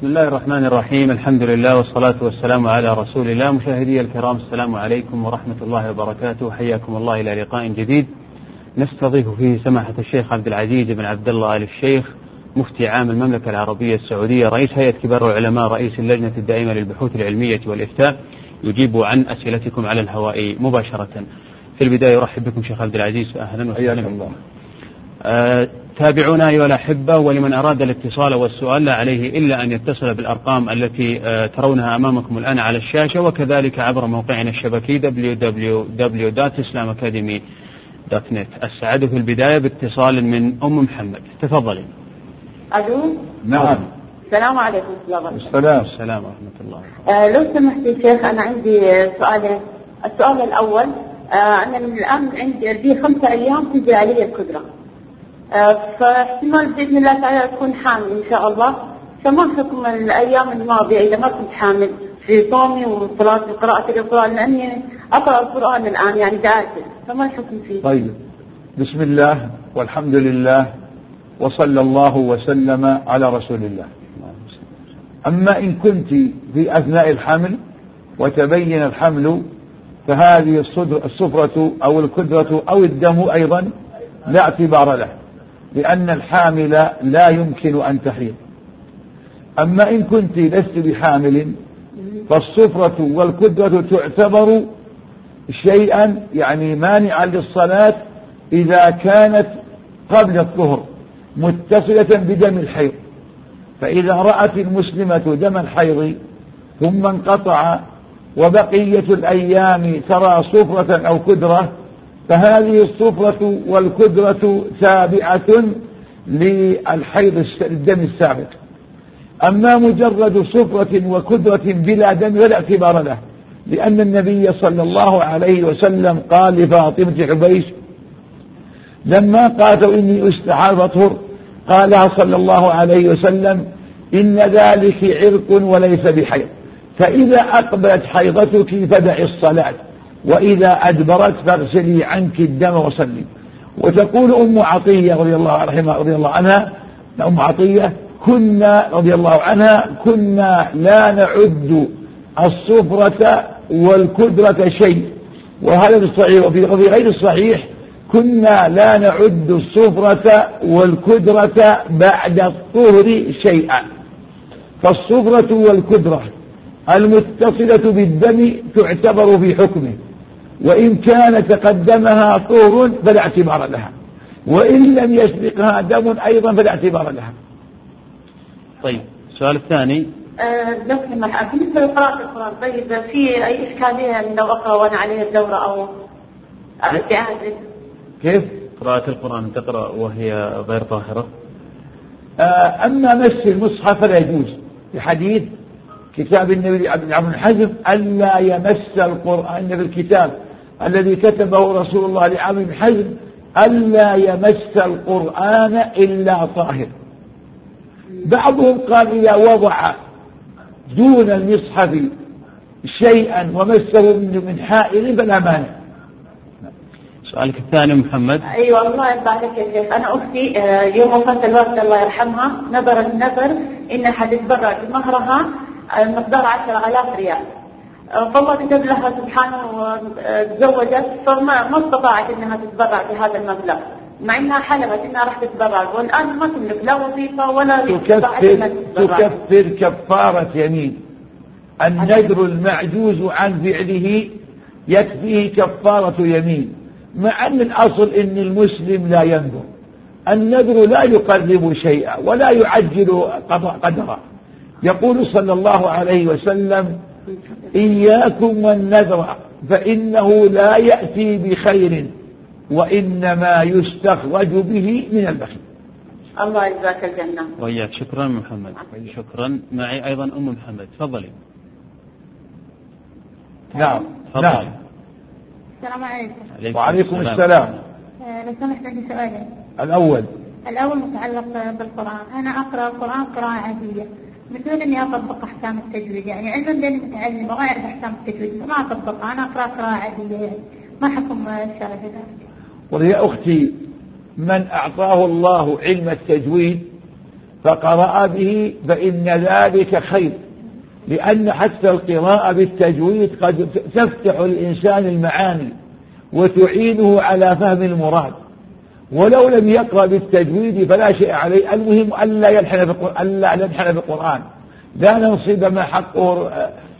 بسم الله الرحمن الرحيم. الحمد لله والصلاة والسلام على رسول الله. مشاهدي الكرام السلام عليكم ورحمة الله وبركاته. حياكم الله إلى لقاء جديد. نستضيف فيه سماحة الشيخ عبد العزيز بن عبد الله آل الشيخ مفتي عام المملكة العربية السعودية رئيس هيئة كبار العلماء رئيس اللجنة الدائمة للبحوث العلمية والإفتاء. يجيب عن أسئلتكم على الهواء مباشرة. في البداية أرحب بكم شيخ عبد العزيز. أهلا وسهلا. الله. آه تابعونا أيها الأحبة ولمن أراد الاتصال والسؤال لا عليه إلا أن يتصل بالأرقام التي آه ترونها أمامكم الآن على الشاشة وكذلك عبر موقعنا الشبكي www.islamacademy.net السعادة في البداية باتصال من أم محمد. تفضلي. ألو؟ نعم. السلام عليكم ورحمه الله وبركاته السلام. السلام ورحمة الله. آه لو سمحت يا شيخ أنا عندي سؤالين السؤال الأول آه أنا من الآن عندي لي خمسة أيام تجي علي القدره آه فاحتمال بإذن الله تعالى اكون حامل إن شاء الله. فما حكم الأيام الماضية إذا ما كنت حامل؟ في صومي وصلاتي وقراءتي للقران لأني أقرأ القرآن الآن يعني دعاتي فما الحكم فيه؟ طيب. بسم الله والحمد لله وصلى الله وسلم على رسول الله. أما إن كنت في أثناء الحمل وتبين الحمل فهذه الصفرة أو الكدرة أو الدم أيضا لا اعتبار له. لأن الحامل لا يمكن أن تحيض أما إن كنت لست بحامل فالصفرة والكدرة تعتبر شيئا يعني مانعا للصلاة إذا كانت قبل الظهر متصلة بدم الحيض. فإذا رأت المسلمة دم الحيض ثم انقطع وبقية الأيام ترى صفرة أو كدرة فهذه الصفرة والكدرة تابعة للحيض الدم السابق. أما مجرد صفرة وكدرة بلا دم فلا اعتبار له لأن النبي صلى الله عليه وسلم قال لفاطمة حبيش لما قالت إني أستحال فاطهر قالها صلى الله عليه وسلم إن ذلك عرق وليس بحيض. فإذا أقبلت حيضتك فدعي الصلاة. وإذا أدبرت فاغسلي عنك الدم وصلي. وتقول أم عطية رضي الله عنها رضي الله عنها أم عطية كنا رضي الله عنها كنا لا نعد الصفرة والكدرة شيء. وهذا الصحيح وفي غير الصحيح كنا لا نعد الصفرة والكدرة بعد الطهر شيئا. فالصفرة والكدرة المتصلة بالدم تعتبر في حكمه. وإن كان تقدمها طهر فلا اعتبار لها. وإن لم يسبقها دم أيضا فلا اعتبار لها. طيب السؤال الثاني. لو سمحت بالنسبة لقراءة القرآن طيب في أي إشكالية لو أقرأ وأنا علي الدورة أو إعادة كيف؟ قراءة القرآن تقرأ وهي غير طاهرة؟ آه، أما مس المصحف فلا يجوز. بحديث كتاب النبي بن عبد الحزم ألا يمس القرآن في الكتاب. الذي كتبه رسول الله لعبد بن حزم ألا يمس القرآن إلا طاهر. بعضهم قال إذا وضع دون المصحف شيئا ومسه من حائل فلا مانع. سؤالك الثاني محمد. أيوه الله يبارك يا شيخ. أنا أختي آه، يوم وفاه الوالده الله يرحمها نذر النذر انها حتتبرع بمهرها المقدار 10000 ريال. آه، فالله كتب لها سبحانه وتزوجت فما ما استطاعت إنها تتبرع بهذا المبلغ. مع إنها حلمت إنها راح تتبرع والآن ما تملك لا وظيفة ولا تكفر تكفر كفارة يمين. النذر المعجوز عن فعله يكفيه كفارة يمين. مع أن الأصل أن المسلم لا ينذر. النذر لا يقرب شيئا ولا يعجل قدرا. يقول صلى الله عليه وسلم إياكم والنذر فإنه لا يأتي بخير وإنما يستخرج به من البخيل. الله يجزاك الجنة. وإياك. شكرا محمد. شكرا. معي أيضا أم محمد. تفضلي. نعم. تفضل. نعم. السلام عليكم. وعليكم السلام. لو سمحت عندي سؤالين. الأول. الأول متعلق بالقرآن. أنا أقرأ القرآن قراءة عادية. بدون إني أطبق أحكام التجويد. يعني علما بأني متعلم وما أعرف أحكام التجويد. فما أطبقها أنا أقرأ قراءة عادية يعني ما حكم الشرع ذلك؟ ويا أختي من أعطاه الله علم التجويد فقرأ به فإن ذلك خير لأن حتى القراءة بالتجويد قد تفتح الإنسان المعاني وتعينه على فهم المراد. ولو لم يقرأ بالتجويد فلا شيء عليه. المهم ألا يلحن ألا نلحن بالقرآن لا ننصب ما حقه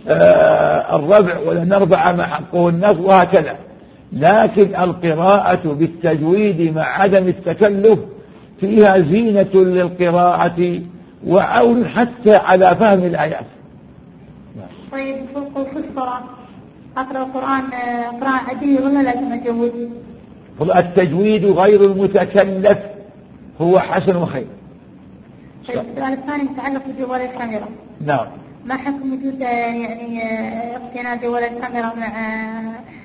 آه، الربع ولا نرفع ما حقه النصب وهكذا. لكن القراءة بالتجويد مع عدم التكلف فيها زينة للقراءة وعون حتى على فهم الآيات. طيب في الصلاة أقرأ القرآن قراءة عادية ولا لازم أجود؟ التجويد غير المتكلف هو حسن وخير. طيب السؤال الثاني يتعلق بجوال الكاميرا نعم. ما حكم وجود يعني اقتناء جوال الكاميرا مع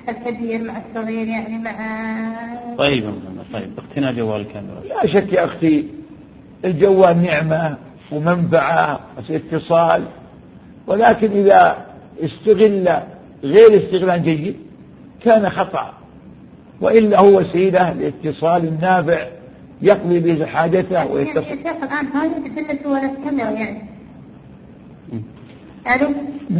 الكبير مع الصغير يعني مع طيب طيب اقتناء جوال الكاميرا لا شك يا أختي الجوال نعمة ومنفعة اتصال ولكن إذا استغل غير استغلال جيد كان خطأ. وإلا هو وسيلة لاتصال نافع يقضي به حاجته ويتصل. يعني يا شيخ الآن هذه تدل ولا الكاميرا يعني؟ ألو؟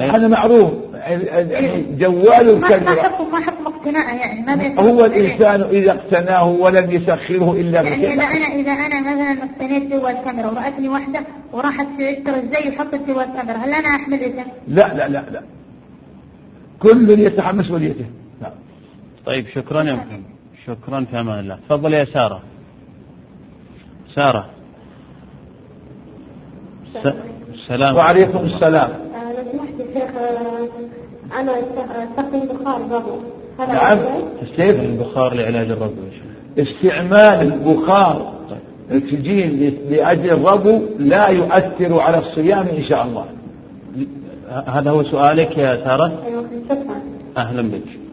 هذا معروف. يعني جوال الكاميرا ما حكم اقتناءه يعني؟ ما هو الإنسان إذا اقتناه ولم يسخره إلا يعني إذا أنا إذا أنا مثلا اقتنيت جوال كاميرا وراتني واحدة وراحت تشتري الزي وحطت جوال كاميرا هل أنا احمل لا لا لا لا. كل يتحمل مسؤوليته طيب شكرا يا محمد شكرا في أمان الله. تفضل يا سارة. سارة. السلام وعليكم السلام. لو سمحت شيخ أنا أستخدم بخار الربو. نعم. كيف؟ البخار لعلاج الربو استعمال البخار الأكسجين لأجل الربو لا يؤثر على الصيام إن شاء الله. هذا هو سؤالك يا سارة؟ أيوة أهلا بك.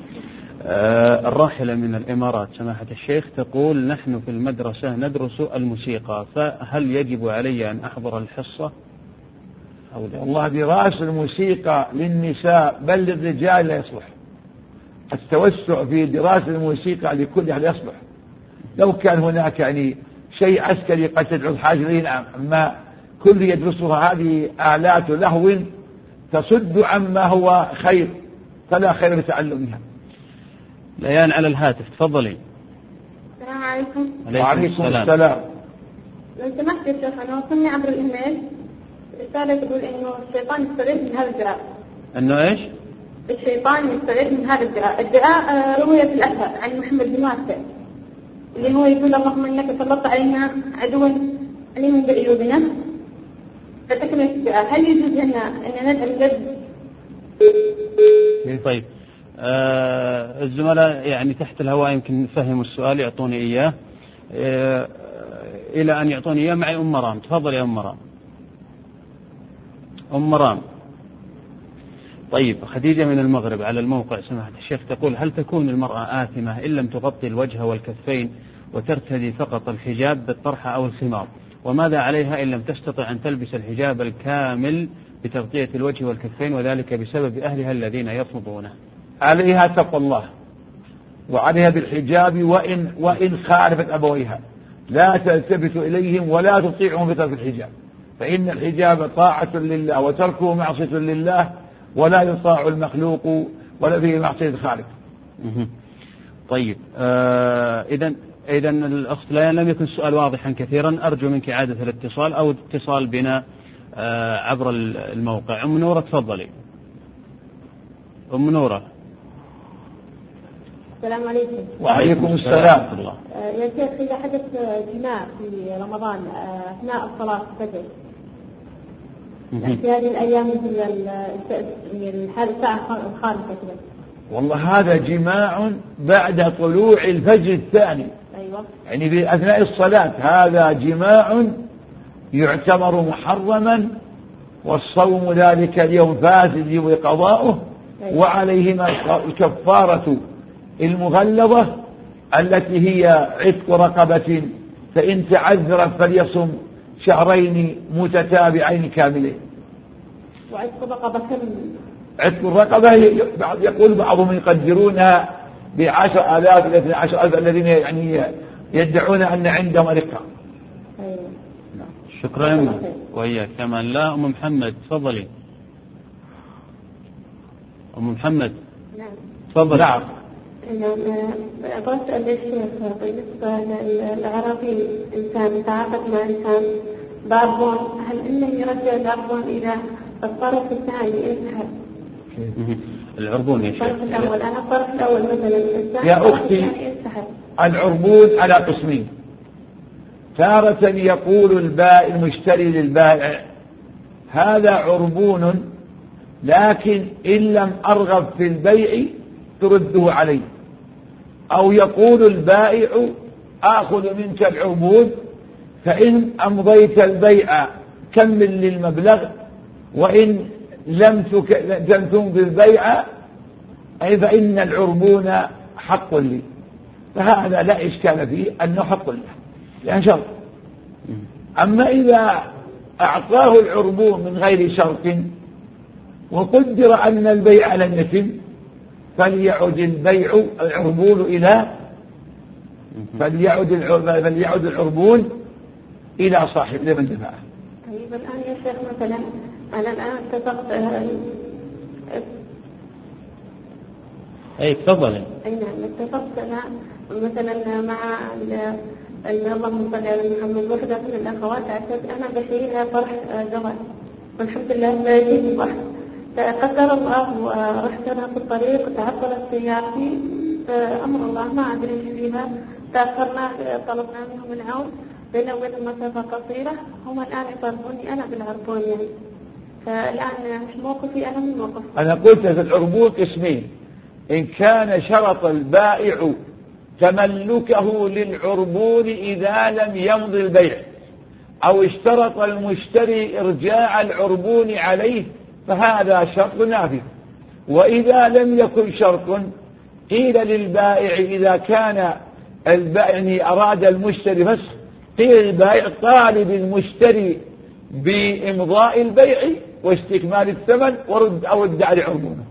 الراحلة من الإمارات سماحة الشيخ تقول نحن في المدرسة ندرس الموسيقى فهل يجب علي أن أحضر الحصة؟ أو لا؟ والله دراسة الموسيقى للنساء بل للرجال لا يصلح. التوسع في دراسة الموسيقى لكل أحد يصلح. لو كان هناك يعني شيء عسكري قد تدعو الحاجة أما كل يدرسها هذه آلات لهو تصد عما هو خير فلا خير في تعلمها ليان على الهاتف. تفضلي. السلام عليكم. وعليكم السلام. السلام. لو سمحت يا شيخ أنا وصلني عبر الإيميل. رسالة تقول إنه الشيطان يستغيث من هذا الدعاء إنه إيش؟ الشيطان يستغيث من هذا الدعاء، الدعاء آه، روي في الأثر عن محمد بن واسع. اللي هو يقول اللهم إنك سلطت علينا عدوا عليم بعيوبنا فتكمل الدعاء، هل يجوز لنا أن ندعو الجد؟ طيب. آه الزملاء يعني تحت الهواء يمكن فهموا السؤال يعطوني إياه. آه إلى أن يعطوني إياه معي أم مرام تفضل يا أم مرام أم مرام طيب خديجة من المغرب على الموقع سماحة الشيخ تقول هل تكون المرأة آثمة إن لم تغطي الوجه والكفين وترتدي فقط الحجاب بالطرحة أو الخمار؟ وماذا عليها إن لم تستطع أن تلبس الحجاب الكامل بتغطية الوجه والكفين وذلك بسبب أهلها الذين يرفضونه عليها تقوى الله وعليها بالحجاب وإن, وإن خالفت أبويها لا تلتفت إليهم ولا تطيعهم بترك الحجاب فإن الحجاب طاعة لله وتركه معصية لله ولا يطاع المخلوق ولا فيه معصية الخالق طيب آه إذا إذا الأخت ليان لم يكن السؤال واضحا كثيرا. أرجو منك إعادة الاتصال أو اتصال بنا آه عبر الموقع. أم نورة تفضلي. أم نورة. السلام عليكم. وعليكم السلام الله. آه، يا شيخ إذا حدث جماع في رمضان آه، أثناء الصلاة الفجر في هذه الأيام مثل الساعة الخامسة كذا. والله هذا جماع بعد طلوع الفجر الثاني. أيوة. يعني في أثناء الصلاة هذا جماع يعتبر محرما والصوم ذلك اليوم فاسد يجب قضاؤه أيوة. وعليهما الكفارة المغلظة التي هي عتق رقبة فإن تعذر فليصم شهرين متتابعين كاملين. وعتق الرقبة كم؟ عتق الرقبة يقول بعضهم يقدرونها بعشر آلاف إلى اثنى عشر ألف الذين يعني يدعون أن عندهم رقة أيوة. شكرا وإياك كمان لا أم محمد تفضلي. أم محمد. نعم. تفضل نعم. نعم أبغى أسأل الشيخ بالنسبة للأعرابي إنسان يتعاقد مع إنسان بعرضون هل إنه يرجع العرضون إلى الطرف الثاني؟ انتهى العربون يا شيخ. الطرف الأول. أنا الطرف الأول مثلا. يا أختي. انتهى العربون على قسمين. تارة يقول البائع المشتري للبائع هذا عربون لكن إن لم أرغب في البيع ترده علي أو يقول البائع آخذ منك العربون فإن أمضيت البيع كمل للمبلغ وإن. لم تمضي البيع أي فإن العربون حق لي فهذا لا إشكال فيه أنه حق له لأن شرط أما إذا أعطاه العربون من غير شرط وقدر أن البيع لم يتم فليعد البيع العربون إلى فليعد فليعد العربون إلى صاحب لمن دفعه طيب الآن يا شيخ مثلا أنا الآن اتفقت آه، أي تفضلي أي نعم اتفقت أنا مثلا مع ال- ال- اللهم صل على محمد وحدة من الأخوات عشان أنا بشيلها فرح آه، زواج والحمد لله ما يجيني فرح. قدر الله ورحت أنا في الطريق وتعطلت سيارتي. فأمر الله ما إيش فيها. تأخرنا طلبنا منهم العون. بيننا وبين المسافة قصيرة. هم الآن يطالبوني أنا بالعربون يعني فالآن مش موقفي؟ أنا من موقف. أنا قلت في العربون قسمين إن كان شرط البائع تملكه للعربون إذا لم يمضي البيع أو اشترط المشتري إرجاع العربون عليه فهذا شرط نافذ. وإذا لم يكن شرط قيل للبائع إذا كان البائع يعني أراد المشتري فسخ قيل للبائع طالب المشتري بإمضاء البيع واستكمال الثمن ورد أو ادعى عربونه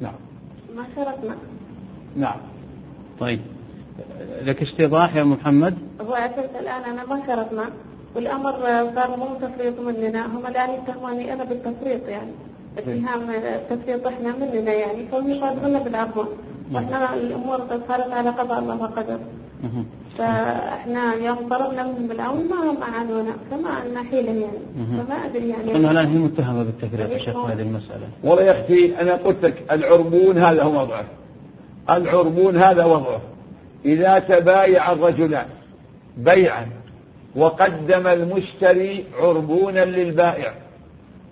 نعم. ما شرطنا نعم. طيب. لك استيضاح يا محمد؟ هو أساس الآن أنا ما شرطنا والأمر صار مو تفريط مننا. هم الآن يتهموني أنا بالتفريط يعني. اتهام التفريط إحنا مننا يعني. فهم يطالبونا بالعفو. وإحنا الأمور صارت على قضاء الله وقدر. فإحنا يوم طلبنا منهم بالعون ما هم أعانونا فما عندنا حيلة يعني. فما أدري يعني. قلنا الآن هي متهمة بالتفريط يا شيخ في هذه المسألة. والله يا أختي أنا قلت لك العربون هذا هو وضعه العربون هذا وضعه إذا تبايع الرجلان بيعا وقدم المشتري عربونا للبائع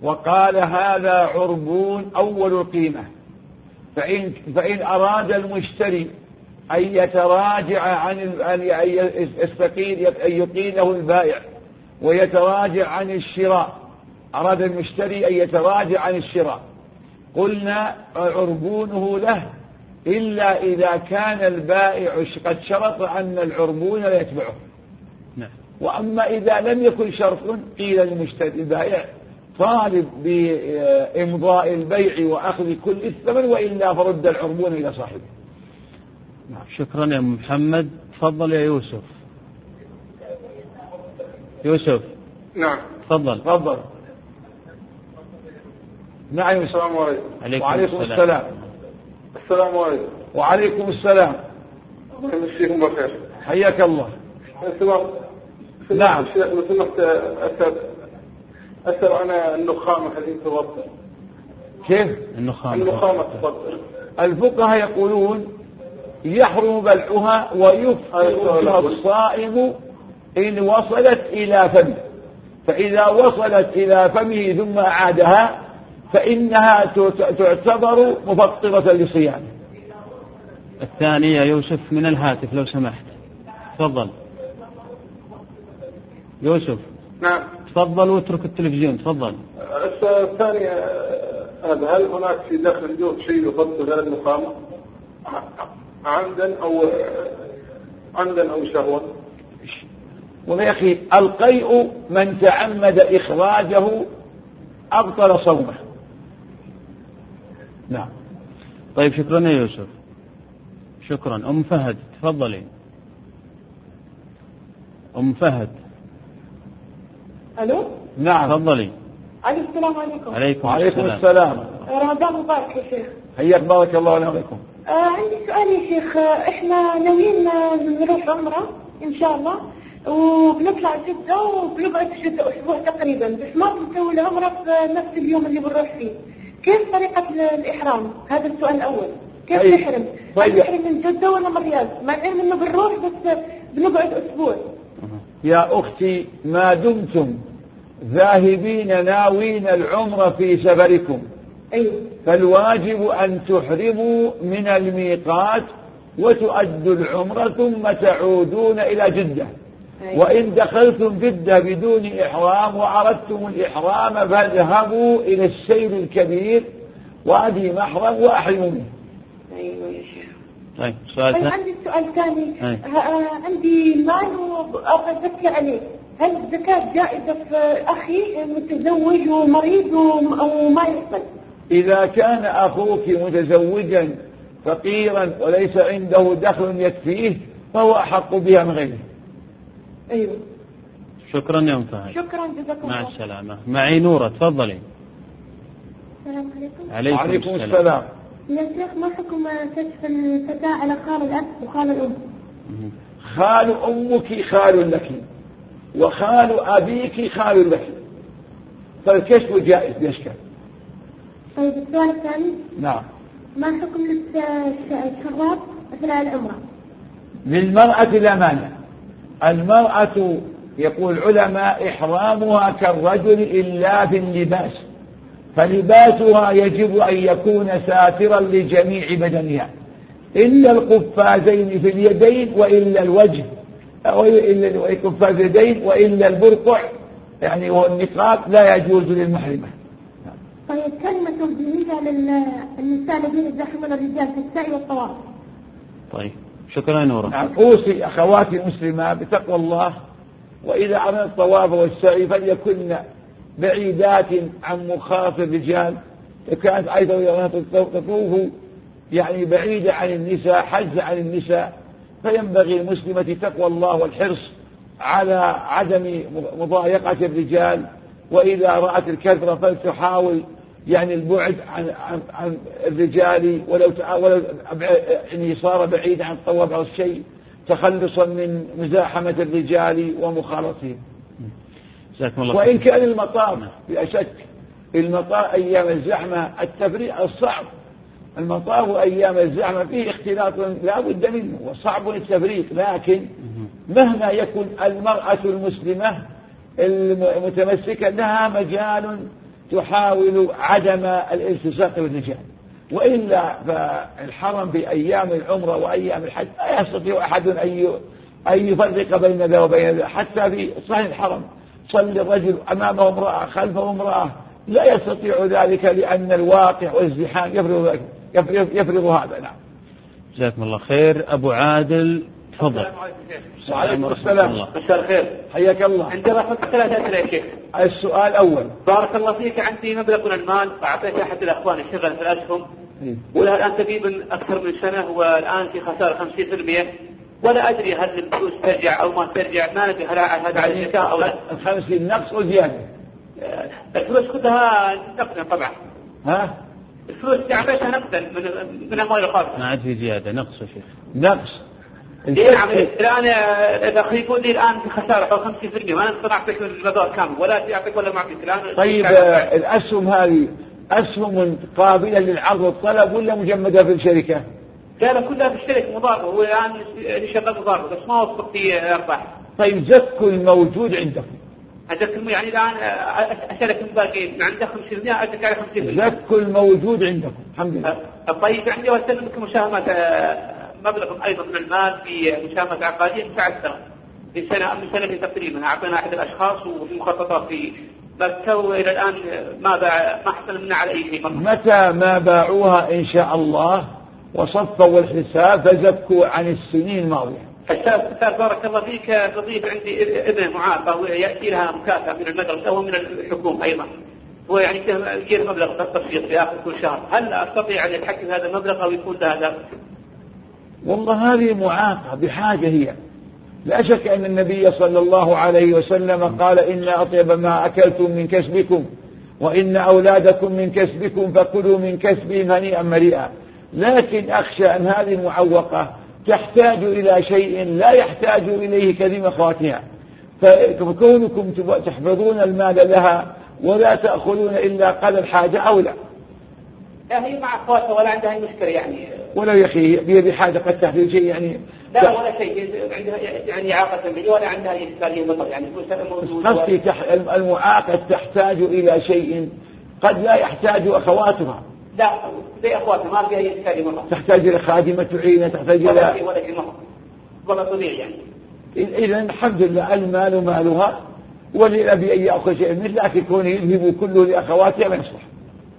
وقال هذا عربون أول القيمة فإن, فإن أراد المشتري أن يتراجع عن أن يستقيل أن يقيله البائع ويتراجع عن الشراء. أراد المشتري أن يتراجع عن الشراء. قلنا عربونه له إلا إذا كان البائع قد شرط أن العربون لا يتبعه. نعم. وأما إذا لم يكن شرط قيل للمشتري البائع طالب بإمضاء البيع وأخذ كل الثمن وإلا فرد العربون إلى صاحبه. شكرا يا محمد. تفضل يا يوسف. يوسف. نعم. تفضل. تفضل. نعم السلام عليكم. عليكم, وعليكم السلام. السلام. عليكم. وعليكم السلام. الله يمسيكم بالخير. حياك الله. نعم. الشيخ لو سمحت اسال عن النخامة هذه تفضل. كيف النخامة؟ النخامة تفضل. الفقهاء يقولون يحرم بلعها ويفطر الصائم إن وصلت إلى فمه. فإذا وصلت إلى فمه ثم أعادها فإنها تعت- تعتبر مفطرة لصيامه. الثاني يا يوسف من الهاتف لو سمحت. تفضل. يوسف. نعم. تفضل واترك التلفزيون تفضل. السؤال الثاني هذا هل هناك في داخل الجوف شيء يفضل على النخامه عمدا أو عمدا أو شهوا ويا أخي القيء من تعمد إخراجه أبطل صومه. نعم. طيب شكرا يا يوسف. شكرا. أم فهد تفضلي. أم فهد. ألو؟ نعم. تفضلي. علي السلام عليكم. عليكم وعليكم السلام. السلام. رمضان مبارك يا شيخ. حياك بارك الله ولكم. آه عندي سؤال يا شيخ. آه، إحنا ناويين آه، نروح عمرة إن شاء الله وبنطلع جدة وبنقعد في جدة أسبوع تقريبا بس ما بنسوي العمرة في نفس اليوم اللي بنروح فيه. كيف طريقة ال- الإحرام؟ هذا السؤال الأول. كيف طيب. نحرم؟ طيب. هل نحرم من جدة ولا من الرياض؟ مع العلم إنه بنروح بس بنقعد أسبوع. يا أختي ما دمتم ذاهبين ناوين العمر في سفركم. أيوه فالواجب أن تحرموا من الميقات وتؤدوا العمرة ثم تعودون إلى جدة. أيوة. وإن دخلتم جدة بدون إحرام وأردتم الإحرام فاذهبوا إلى السير الكبير وادي محرم وأحرموا منه. أيوه يا شيخ. طيب سؤال طيب ثاني. عندي سؤال ثاني. أي. ه- آه، عندي مال وأبغى ازكي عليه. هل الزكاة جائزة في أخي متزوج ومريض وم- وما يقبل؟ إذا كان أخوك متزوجا فقيرا وليس عنده دخل يكفيه فهو أحق بها من غيره. أيوه. شكرا يا أم فهد. شكرا جزاكم مع الله السلامة. معي نورة تفضلي. السلام عليكم. عليكم, وعليكم السلام, السلام. يا شيخ ما حكم كشف الفتاة على خال الأب وخال الأم؟ خال أمك خال لك وخال أبيك خال لك. فالكشف جائز بإشكال طيب السؤال الثاني؟ نعم. ما حكم الشراب أثناء العمرة؟ للمرأة لا مانع. المرأة يقول العلماء إحرامها كالرجل إلا في اللباس. فلباسها يجب أن يكون ساترا لجميع بدنها. إلا القفازين في اليدين وإلا الوجه أو إلا القفاز اليدين وإلا البرقع يعني والنقاب لا يجوز للمحرمة. طيب كلمة توجيهية للنساء الذين يزاحمون الرجال في السعي والطواف. طيب شكرا يا نورة نعم أوصي أخواتي المسلمات بتقوى الله وإذا أردنا الطواف والسعي فليكن بعيدات عن مخاطر الرجال كانت أيضا تطوف يعني بعيدة عن النساء حج عن النساء. فينبغي المسلمة تقوى الله والحرص على عدم مضايقة الرجال. وإذا رأت الكثرة فلتحاول يعني البعد عن عن, عن الرجال. ولو ولو يعني صار بعيد عن الطواف أو الشيء تخلصا من مزاحمة الرجال ومخالطتهم الله وإن كان المطاف بلا شك المطاف أيام الزحمة التفريق الصعب. المطاف أيام الزحمة فيه اختلاط لا بد منه وصعب التفريق لكن مهما يكن المرأة المسلمة المتمسكة لها مجال تحاول عدم الالتصاق بالرجال وإلا فالحرم في أيام العمرة وأيام الحج لا يستطيع أحد أن أن يفرق بين ذا وبين ذا حتى في صحيح الحرم. صلي الرجل أمامه امرأة خلفه امرأة. لا يستطيع ذلك لأن الواقع والازدحام يفرض ذلك يفرض, يفرض هذا نعم. جزاكم الله خير. أبو عادل تفضل. وعليكم السلام. مساء الخير. حياك الله. عندي رفض ثلاثة أسئلة يا شيخ. السؤال الأول. بارك الله فيك. عندي مبلغ من المال أعطيت أحد الأخوان يشتغل في الأسهم إيه. ولها الآن تقريبا أكثر من سنة والآن في خسارة 50% ولا أدري هل الفلوس ترجع أو ما ترجع ما ندري هل هذا على الزكاة أو لا. الخمسين نقص وزيادة الفلوس كلها نقدا طبعا. ها؟ الفلوس أعطيتها نقدا من من أموال الخاصة. ما عاد في زيادة نقص يا شيخ. نقص. إيه نعم آه، الأخ يقول لي الآن في خسارة أو 50% ما نقدر أعطيك المبلغ كامل ولا أعطيك ولا ما أعطيك الآن طيب الأسهم هذه أسهم قابلة للعرض والطلب ولا مجمدة في الشركة؟ قال كلها بتشترك مضاربة هو الآن اللي شغال مضاربة بس ما وصلت في أرباح. طيب زكوا الموجود عندكم؟ أدرك يعني الآن أشارك الباقيين عندي 50% أدرك على 50% زكوا الموجود عندكم الحمد لله. طيب عندي وأسلمك مساهمات آه، مبلغ أيضا من المال في مساهمة عقارية متعثرة في سنة من سنتين تقريبا أعطينا أحد الأشخاص وفي مخططات في مكة وإلى الآن ما باع ما حصل منا على أي شيء. متى ما باعوها إن شاء الله؟ وصفوا الحساب فزكوا عن السنين الماضية. أستاذ بارك الله فيك. تضيف عندي ابنه معافى ويأتي لها مكافأة من المدرسة ومن الحكومة أيضا. هو يعني يجي له مبلغ بسيط في آخر كل شهر. هل أستطيع أن أتحكم هذا المبلغ أو يكون دخل؟ والله هذه معاقة بحاجة هي. لا شك أن النبي صلى الله عليه وسلم قال إن أطيب ما أكلتم من كسبكم وإن أولادكم من كسبكم فكلوا من كسبهم هنيئا مريئا لكن أخشى أن هذه المعوقة تحتاج إلى شيء لا يحتاج إليه كثير أخواتها فكونكم تحفظون المال لها ولا تأخذون إلا قدر الحاجة أولى لا. هي مع اخواتها ولا عندها أي مشكلة يعني. ولا يا أخي هي بحاجة قد تحتاج شيء يعني. لا ولا شيء. عندها يعني اعاقه سمعيه ولا عندها أي اشكاليه مطر يعني. موجود. قصدي تح... المعاقة تحتاج إلى شيء قد لا يحتاج أخواتها. لا زي اخواتها ما فيها أي اشكاليه مطر تحتاج إلى خادمة تعينة تحتاج شيء ولا شيء مطر ولا طبيعي يعني. إذا الحمد لله المال مالها وللأبي أن يأخذ شيء منه لكن كونه يذهب كله لأخواتها ما يصلح.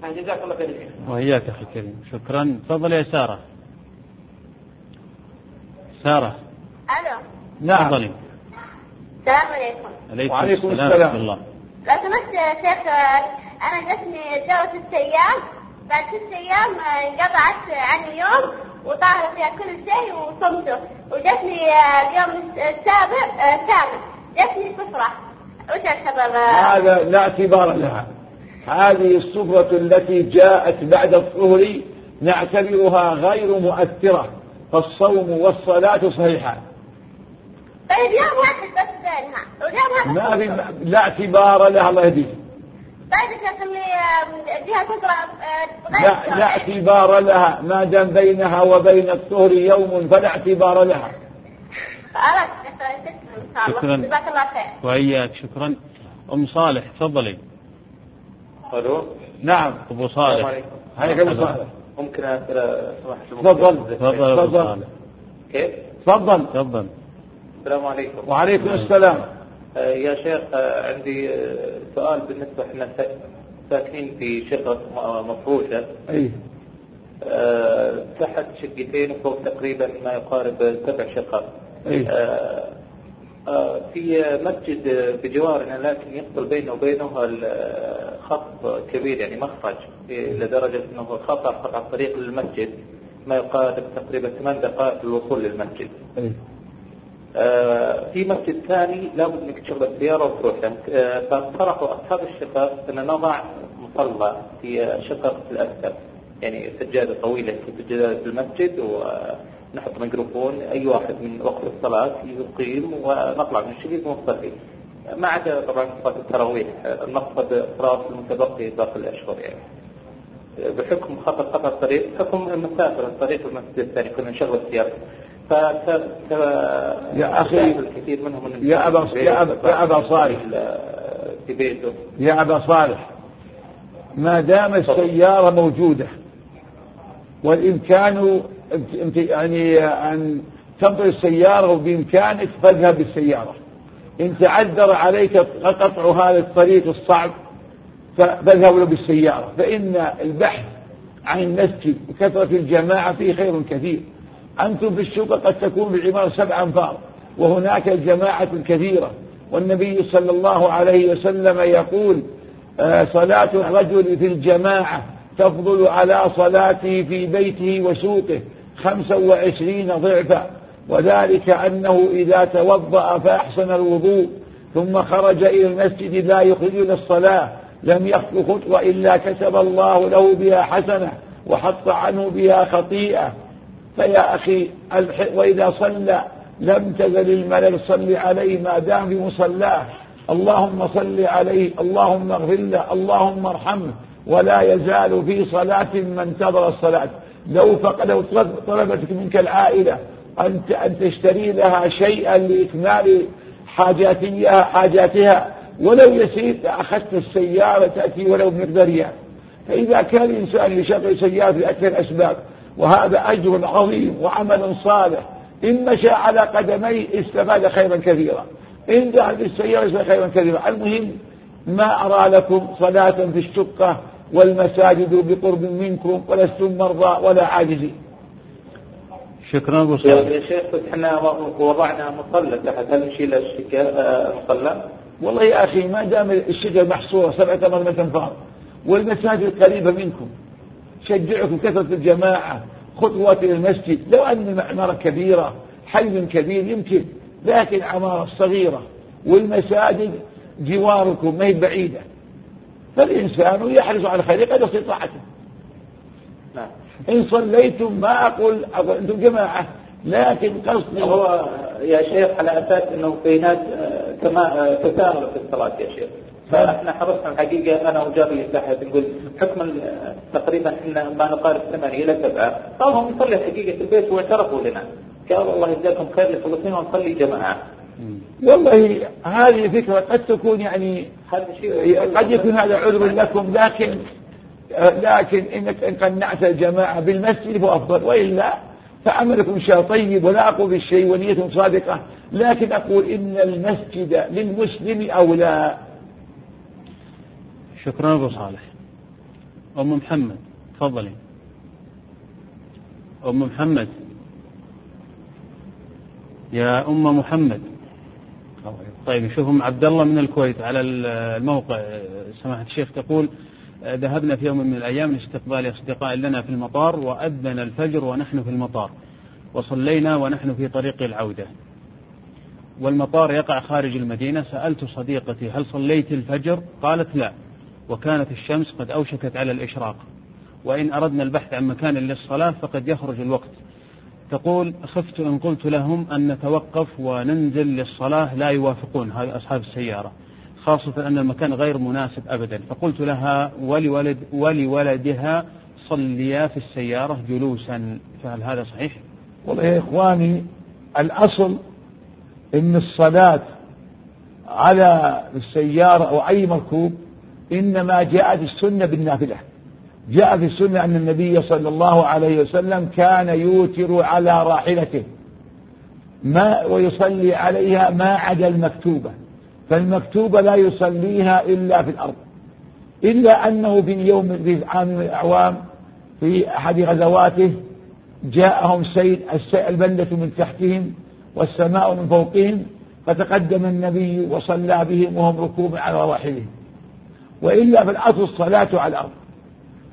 يعني جزاك الله خير. وإياك أخي الكريم. شكرا. تفضل يا سارة. سارة. ألو. نعم. تفضلي السلام عليكم. عليكم, وعليكم السلام. ورحمة الله. لو سمحت يا شيخ. أنا جتني دورة ست أيام بعد ست أيام آه، انقطعت عني يوم وطاهر فيها كل شيء وصمته وجتني آه، اليوم السابع آه، الثامن. جتني صفرة وش السبب؟ هذا لا اعتبار لها. هذه الصفرة التي جاءت بعد الظهر نعتبرها غير مؤثرة فالصوم والصلاة صحيحان طيب يوم واحد بس بينها واليوم ما هذا في لا اعتبار لها الله يهديك. لا, الشرعي. لا اعتبار لها. ما دام بينها وبين الطهر يوم فلا اعتبار لها. خلاص شكرا. جزاك الله خير. وإياك شكرا. أم صالح تفضلي. ألو؟ نعم أبو صالح. عليكم. عليك أبو صالح. ممكن تفضل. تفضل أبو تفضل. صالح. كيف؟ تفضل. تفضل السلام عليكم. وعليكم السلام. آه، يا شيخ آه، عندي آه، سؤال بالنسبة إحنا سا- ساكنين في شقق م- مفروشة. إي. آه، تحت شقتين وفوق تقريبا ما يقارب سبع شقق. آه، آه، في مسجد آه، بجوارنا لكن يفصل بينه وبينه خط كبير يعني مخرج لدرجة إنه خطر قطع الطريق للمسجد ما يقارب تقريبا ثمان دقائق للوصول للمسجد. إي. آه، في مسجد ثاني لابد انك تشغل السياره وتروح. له آه، فاقترحوا أصحاب الشقق ان نضع مصلى في شقق الأسفل. يعني سجادة طويلة في سجادة المسجد ونحط ميكروفون أي واحد من وقت الصلاة يقيم ونطلع من الشقيق ونصلي. ما عدا طبعا صلاة التراويح آه، المقصد صلاه المتبقي باقي الأشهر يعني. بحكم خطر قطع الطريق حكم المسافر الطريق المسجد الثاني كنا نشغل السيارة. ف يا أخي، الكثير منهم من يا أبا- يا أبا- يا أبا صالح. يا أبا صالح ما دام السيارة موجودة والإمكان امت- يعني أن تمطر السيارة وبامكانك فاذهب بالسيارة. إن تعذر عليك قطع هذا الطريق الصعب فاذهب له بالسيارة. فإن البحث عن المسجد وكثره الجماعة فيه خير كثير. أنتم في الشقق قد تكون بالعماره سبع أنفار وهناك الجماعه الكثيره والنبي صلى الله عليه وسلم يقول آه، صلاة الرجل في الجماعة تفضل على صلاته في بيته وسوقه خمسا وعشرين ضعفا. وذلك أنه إذا توضأ فأحسن الوضوء ثم خرج إلى المسجد لا يخرج إلى الصلاة لم يخطو خطوة إلا كتب الله له بها حسنة وحط عنه بها خطيئة. فيا أخي وإذا صلى لم تزل الملل صل عليه ما دام في مصلاه. اللهم صل عليه اللهم اغفر له اللهم ارحمه. ولا يزال في صلاة من انتظر الصلاة. لو فقد طلبتك منك العائلة أن أن تشتري لها شيئا لإكمال حاجاتها حاجاتها ولو يسير أخذت السيارة تأتي ولو بمقدار ريال فإذا كان الإنسان يشغل سيارة لأكثر الأسباب وهذا أجر عظيم وعمل صالح. إن مشى على قدميه استفاد خيرا كثيرا. إن ذهب بالسيارة استفاد خيرا كثيرا. المهم ما أرى لكم صلاة في الشقة والمساجد بقرب منكم ولستم مرضى ولا عاجزين. شكرا أبو يا صالح يا شيخ إحنا وضعنا مصلى تحت هل نشيل آه، مصلى؟ والله يا أخي ما دام الشجر محصورة سبعة مرمى أنفار والمساجد قريبة منكم. شجعكم كثرة الجماعة خطوات إلى المسجد. لو أن عمارة كبيرة حي كبير يمكن لكن عمارة صغيرة والمساجد جواركم ما هي بعيدة. فالإنسان يحرص على الخير قد استطاعته نعم. إن صليتم ما أقول, أقول أنتم جماعة. لكن قصدي هو يا شيخ على أساس إنه في ناس آه، كما آه، تساهل في الصلاة يا شيخ. فاحنا حرصنا الحقيقة أنا وجابي تحت نقول حكم تقريبا إحنا ما نقارب ثمانيه إلى سبعة. قاموا نصلي الحقيقة في البيت واعترفوا لنا. قالوا الله يجزاكم خير لفلسطين ونصلي جماعة. والله هذه فكرة قد تكون يعني شيء قد يكون هذا عذر لكم لكن لكن إنك إن قنعت الجماعة بالمسجد فهو افضل وإلا فعملكم شاء الله طيب ولا أقول بالشيء ونية صادقة. لكن أقول إن المسجد للمسلم أولى. شكرا أبو صالح. أم محمد تفضلي. أم محمد. يا أم محمد. طيب شوف أم عبد الله من الكويت على الموقع. سماحة الشيخ تقول ذهبنا في يوم من الأيام لاستقبال أصدقاء لنا في المطار وأذن الفجر ونحن في المطار. وصلينا ونحن في طريق العودة. والمطار يقع خارج المدينة. سألت صديقتي هل صليت الفجر؟ قالت لا. وكانت الشمس قد أوشكت على الإشراق. وإن أردنا البحث عن مكان للصلاة فقد يخرج الوقت. تقول خفت إن قلت لهم أن نتوقف وننزل للصلاة لا يوافقون. هذا أصحاب السيارة. خاصة أن المكان غير مناسب أبدا. فقلت لها ولولد ولولدها صليا في السيارة جلوسا. فهل هذا صحيح؟ والله يا إخواني الأصل إن الصلاة على السيارة أو أي مركوب إنما جاءت السنة بالنافلة. جاء في السنة أن النبي صلى الله عليه وسلم كان يوتر على راحلته. ما ويصلي عليها ما عدا المكتوبة. فالمكتوبة لا يصليها إلا في الأرض. إلا أنه في يوم في عام من الأعوام في أحد غزواته جاءهم الس- البلة من تحتهم والسماء من فوقهم فتقدم النبي وصلى بهم وهم ركوب على رواحلهم وإلا فالأصل الصلاة على الأرض.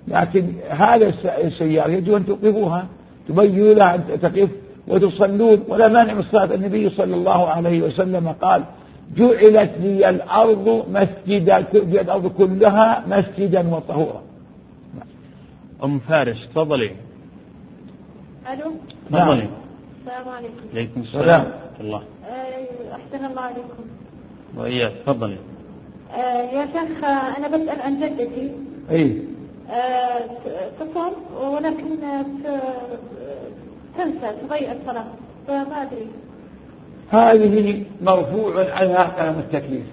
لكن هذا الس- السيارة يجب أن توقفوها تبينوا لها أن تقف وتصلون. ولا مانع من الصلاة النبي صلى الله عليه وسلم قال جعلت لي الأرض مسجدا جعلت الأرض كلها مسجدا وطهورا. أم فارس تفضلي. ألو؟ نعم. تفضلي السلام عليكم. عليكم سلام. السلام الله. أحسن الله عليكم. وإياك تفضلي. آه، يا شيخ آه، أنا بسأل عن جدتي. أي. آه، تصوم ولكن تنسى تضيع الصلاة. فما أدري. هذه مرفوع عنها كلام التكليف.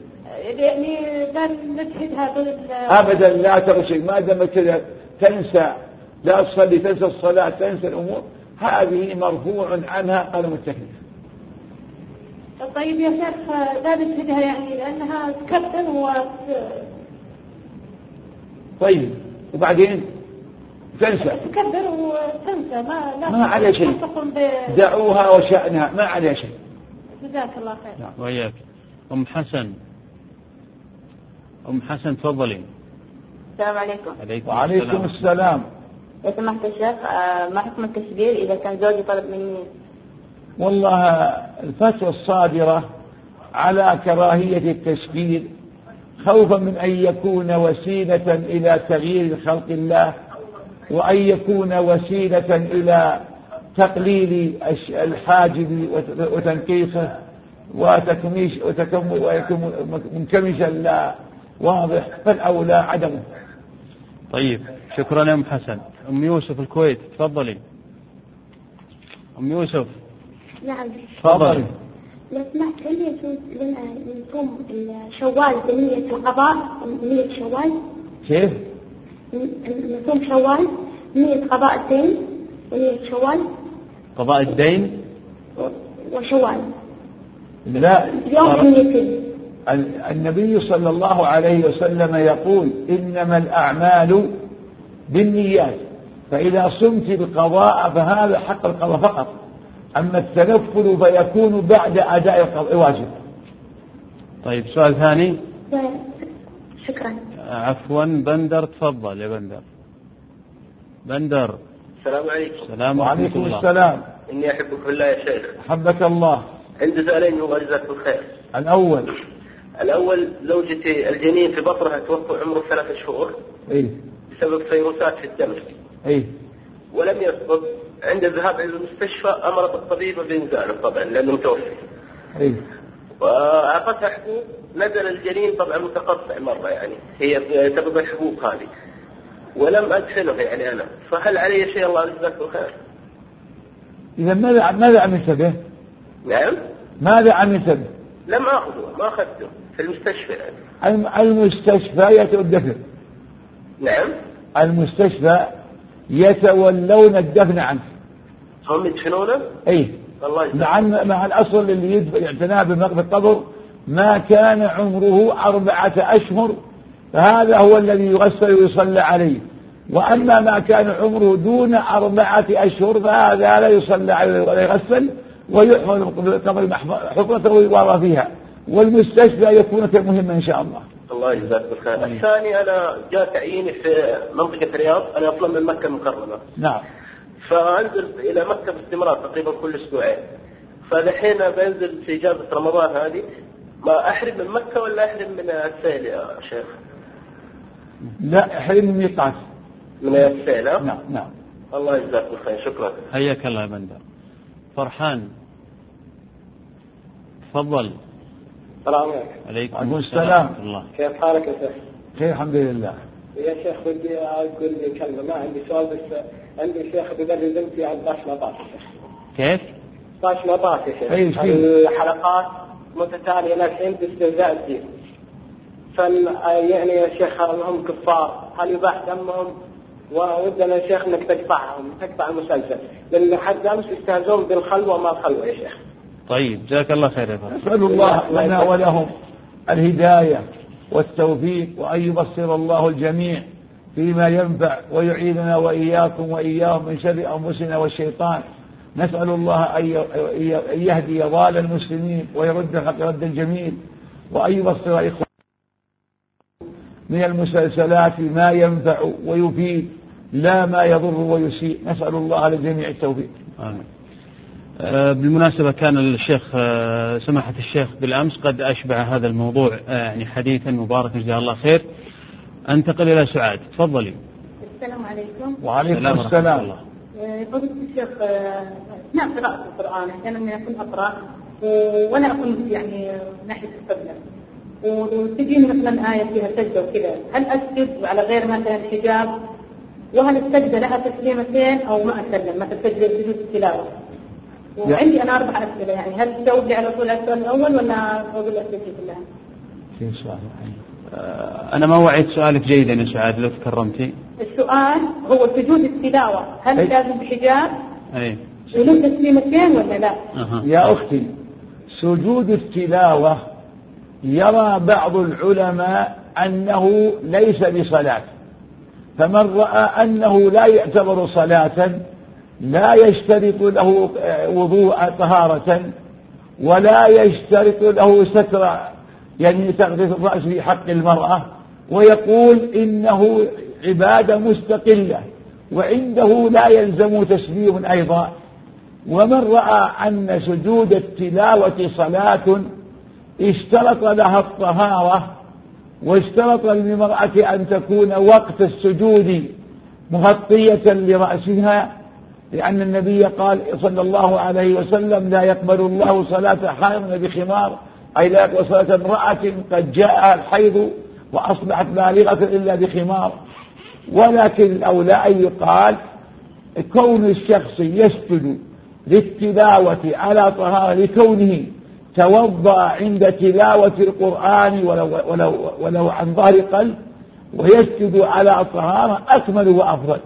يعني لا نجحدها بال ابدا لا تغشي ما دام كذا تنسى. لا تصلي تنسى الصلاة تنسى الأمور. هذه مرفوع عنها قلم التكليف. طيب يا شيخ لا نجحدها يعني لأنها تكبر و طيب وبعدين؟ تنسى. تكبر وتنسى ما لا ما عليه شيء. ب دعوها وشأنها ما عليها شيء. جزاك الله خير. نعم. وإياك. أم حسن. أم حسن تفضلي. السلام عليكم. عليكم, وعليكم السلام. لو سمحت يا شيخ آه، ما حكم التشبير إذا كان زوجي طلب مني والله الفتوى الصادرة على كراهية التشبير خوفا من أن يكون وسيلة إلى تغيير خلق الله وأن يكون وسيلة إلى تقليل الحاجب وت- وتنقيصه وتكميش منكمشا لا واضح فالأولى عدمه. طيب شكرا يا أم حسن. أم يوسف الكويت تفضلي. أم يوسف. نعم. تفضلي لو سمحت هل يجوز لنا نصوم الشوال بنية القضاء نية شوال؟ كيف؟ نصوم شوال نية قضاء الدين ونية شوال؟ قضاء الدين؟ وشوال. لا. اليوم نيتين ال- النبي صلى الله عليه وسلم يقول إنما الأعمال بالنيات فإذا صمت القضاء فهذا حق القضاء فقط. أما التنفل فيكون بعد أداء القضاء. واجب؟ طيب سؤال ثاني. شكرا. عفوا بندر تفضل يا بندر. بندر. السلام عليكم. سلام ورحمة وعليكم الله. السلام. إني أحبك في الله يا شيخ. حبك الله. عندي سؤالين الله يجزاك الخير الأول. الأول زوجتي الجنين في بطنها توفى عمره ثلاث شهور إيه. بسبب فيروسات في الدم. إيه. ولم يسقط عند الذهاب إلى المستشفى أمرت الطبيب بإنزاله طبعا لأنه متوفي. إيه وأعطتها حبوب نزل الجنين طبعا متقطع مرة يعني هي بسبب الحبوب هذه. ولم أدفنه يعني أنا. فهل علي شيء الله يجزاك الخير؟ إذا ماذا ماذا عملت به؟ نعم. ماذا عملت به؟ لم أخذه ما أخذته. في المستشفى يعني. الم- المستشفى يتدفن. نعم. المستشفى يتولون الدفن عنه. هم يدفنونه؟ إي. الله مع مع الأصل اللي اعتناء بمقبض القبر ما كان عمره أربعة أشهر. فهذا هو الذي يغسل ويصلى عليه. وأما ما كان عمره دون أربعة أشهر فهذا لا يصلى عليه ولا يغسل ويحمل قبل حفرته ويوارى فيها. والمستشفى يكون مهما إن شاء الله. الله يجزاك بالخير. الثاني أنا جاء تعييني في منطقة الرياض. أنا أصلا من مكة المكرمة نعم. فانزل إلى مكة باستمرار تقريبا كل أسبوعين فدحين بنزل في إجازة رمضان هذه. ما أحرم من مكة ولا أحرم من السيل يا شيخ؟ لا حرم الميقات من السيل؟ نعم نعم. الله يجزاك بالخير شكرا. حياك الله يا بندر. فرحان. تفضل. السلام عليكم. عليكم وعليكم السلام الله. كيف حالك يا شيخ؟ خير الحمد لله. يا شيخ ودي أقول كلمة. ما عندي سؤال بس عندي شيخ عن طاش مطاط يا شيخ كيف؟ طاش مطاط يا شيخ. الحلقات متتالية للحين باستهزاء الدين. فال يعني يا شيخ هم كفار. هل يباح دمهم؟ وودنا يا شيخ أنك تقطعهم تقطع المسلسل. لأن حد أمس يستهزئون بالخلوة ما الخلوة يا شيخ. طيب جزاك الله خير يا نسأل الله لنا ولهم الهداية والتوفيق وأن يبصر الله الجميع. فيما ينفع ويعيذنا وإياكم وإياهم من شر أنفسنا والشيطان. نسأل الله أن يهدي ضال المسلمين ويرد الحق ردا جميل وأن يبصر إخواننا من المسلسلات ما ينفع ويفيد لا ما يضر ويسيء. نسأل الله للجميع التوفيق. آمين. آه، بالمناسبة كان الشيخ آه، سماحة الشيخ بالأمس قد أشبع هذا الموضوع آه، يعني حديثا مباركا جزاه الله خير. أنتقل إلى سعاد. تفضلي. السلام عليكم. وعليكم السلام الله. فضيلة الشيخ آه، أثناء قراءة القرآن. أحيانا أنا أكون أقرأ وأنا أكون يعني ناحية القبلة وتجيني مثلا آية فيها سجدة وكذا. هل أسجد على غير مثلا الحجاب وهل السجدة لها تسليمتين أو ما أسلم مثلا سجدة سجود التلاوة وعندي أنا أربع أسئلة يعني. هل تجاوب لي على طول السؤال الأول ولا أقول الأسئلة كلها؟ في سؤال. أنا ما وعيت سؤالك جيدا يا سعاد لو تكرمتي السؤال هو سجود التلاوة هل أي. لازم بحجاب أي وله تسليمتين ولا لا؟ أها. يا أختي سجود التلاوة يرى بعض العلماء أنه ليس بصلاة فمن رأى أنه لا يعتبر صلاة لا يشترط له آه، وضوء طهارة ولا يشترط له ستر يعني تغطية الرأس في حق المرأة ويقول إنه عبادة مستقلة وعنده لا يلزم تسليم أيضا. ومن رأى أن سجود التلاوة صلاة اشترط لها الطهارة واشترط للمرأة أن تكون وقت السجود مغطية لرأسها لأن النبي قال صلى الله عليه وسلم لا يقبل الله صلاة حائض بخمار أي لا يقبل امرأة قد جاءها الحيض وأصبحت بالغة إلا بخمار. ولكن الأولى أن يقال كون الشخص يسجد للتلاوة على طهارة لكونه توضأ عند تلاوة القرآن ولو, ولو, ولو عن ظهر قلب ويسجد على طهارة أكمل وأفضل.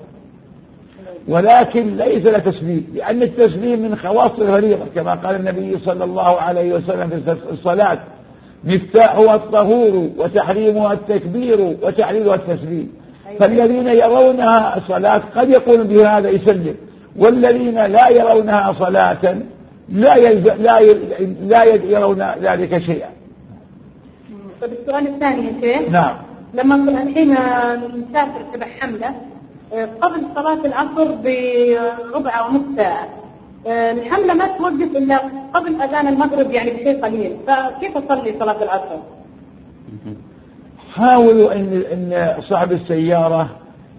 ولكن ليس له تسليم لأن التسليم من خواص الفريضة كما قال النبي صلى الله عليه وسلم في الصلاة مفتاحها الطهور وتحريمها التكبير وتحليلها التسليم فالذين يرونها صلاة قد يقول بهذا يسلم والذين لا يرونها صلاة لا يلز... لا ي... لا يرون ذلك شيئا. طيب السؤال الثاني يا شيخ. نعم. لما الحين نسافر تبع حملة آه، قبل صلاة العصر بربع أو نص ساعة. آه، الحملة ما توقف إلا قبل أذان المغرب يعني بشيء قليل. فكيف أصلي صلاة العصر؟ حاولوا ان إن صاحب السيارة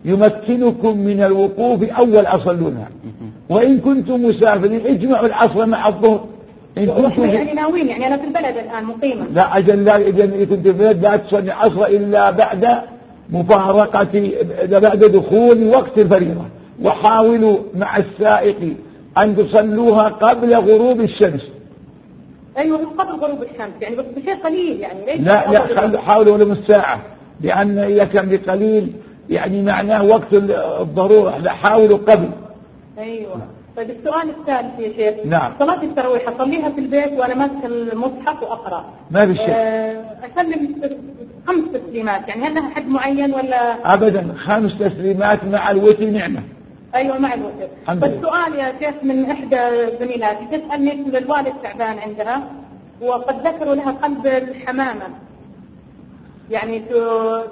يمكنكم من الوقوف أول اصلونها وإن كنتم مسافرين اجمعوا العصر مع الظهر. إن وإحنا كنتم يعني ناويين يعني أنا في البلد الآن مقيمة. لا أجل لا اذا كنت في البلد لا تصلي العصر إلا بعد مفارقه بعد دخول وقت الفريضة. وحاولوا مع السائق أن تصلوها قبل غروب الشمس. بس قبل غروب الشمس. يعني بس بشيء قليل يعني ليش لا لا حاولوا ولو نص ساعة لأن إذا كان بقليل يعني معناه وقت الضرورة لا حاولوا قبل. أيوه. طيب السؤال الثالث يا شيخ. نعم. صلاة التراويح أصليها في البيت وأنا ماسك المصحف وأقرأ. ما في شيء آه، أسلم. خمس تسليمات يعني هل لها حد معين ولا؟ أبدا خمس تسليمات مع الوتر نعمة. أيوه مع الوتر. بس. سؤال يا شيخ من إحدى زميلاتي تسالني ان الوالد تعبان عندها؟ وقد ذكروا لها قلب الحمامة. يعني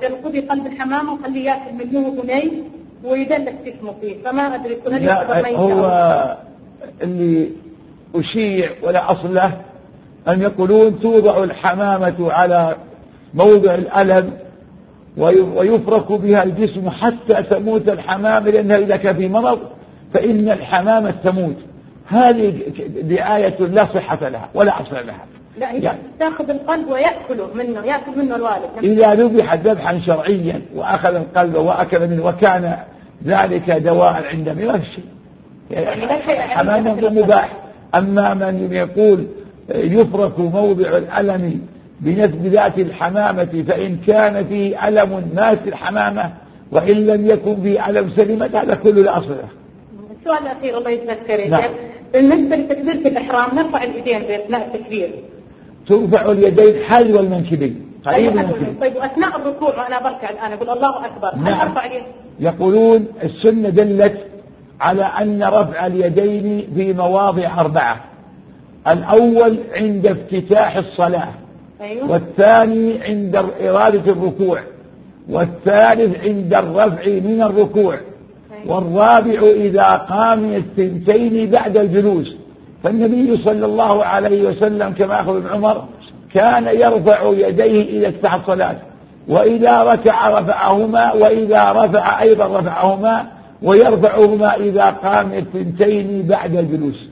تنقضي قلب الحمامة وخليه يأكل منه بني ويدلك جسمه فيه. فما أدري كل ميت هو اللي أشيع ولا أصل له أن يقولون توضع الحمامة على موضع الألم وي- ويفرك بها الجسم حتى تموت الحمامة لأنها إذا كان في مرض فإن الحمامة تموت. هذه دعاية لا صحة لها ولا أصل لها. لا يعني تأخذ القلب وياكله منه يأكل منه الوالد. إذا ذبح ذبحا شرعيا وأخذ القلب وأكل منه وكان ذلك دواء عند ما في شيء يعني لا شيء. حمام مباح. أما من يقول يفرك موضع الألم بنسب ذات الحمامة فإن كان فيه ألم مات الحمامة وإن لم يكن فيه ألم سلمت هذا كله لا أصل له السؤال الله يجزاك خير يا نعم. شيخ بالنسبة لتكبيره الإحرام نرفع الايدين باثناء التكبير ترفع اليدين حذو المنكبين قريب أيوة، المنكبين. طيب وأثناء الركوع وأنا بركع الآن أقول الله أكبر. هل نعم. أرفع اليد؟ يقولون السنة دلت على أن رفع اليدين في مواضع أربعة. الأول عند افتتاح الصلاة. أيوه. والثاني عند إرادة الركوع والثالث عند الرفع من الركوع والرابع إذا قام من الثنتين بعد الجلوس. فالنبي صلى الله عليه وسلم كما أخذ ابن عمر كان يرفع يديه إذا افتح الصلاة وإذا ركع رفعهما وإذا رفع أيضا رفعهما ويرفعهما إذا قام الثنتين بعد الجلوس.